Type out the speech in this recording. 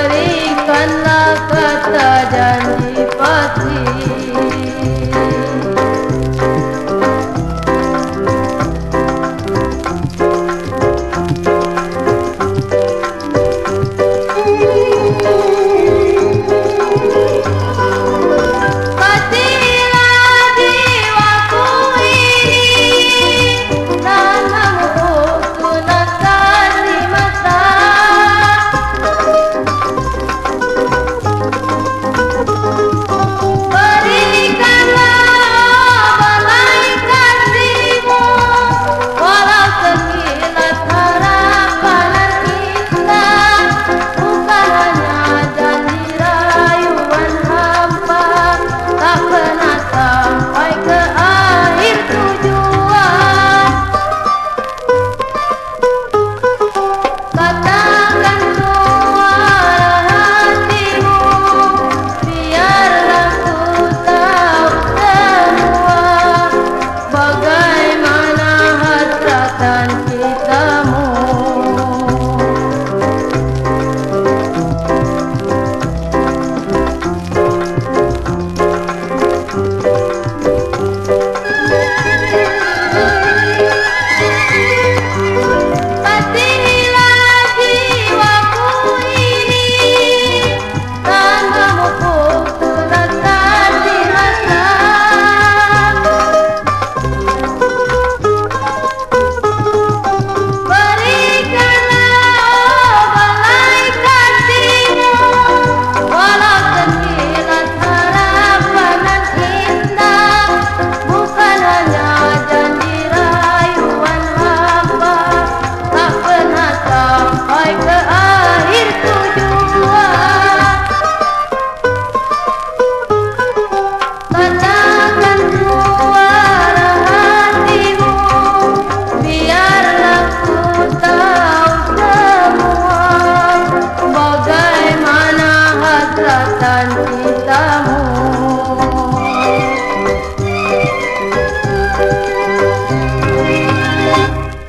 berikanlah kata janji pasti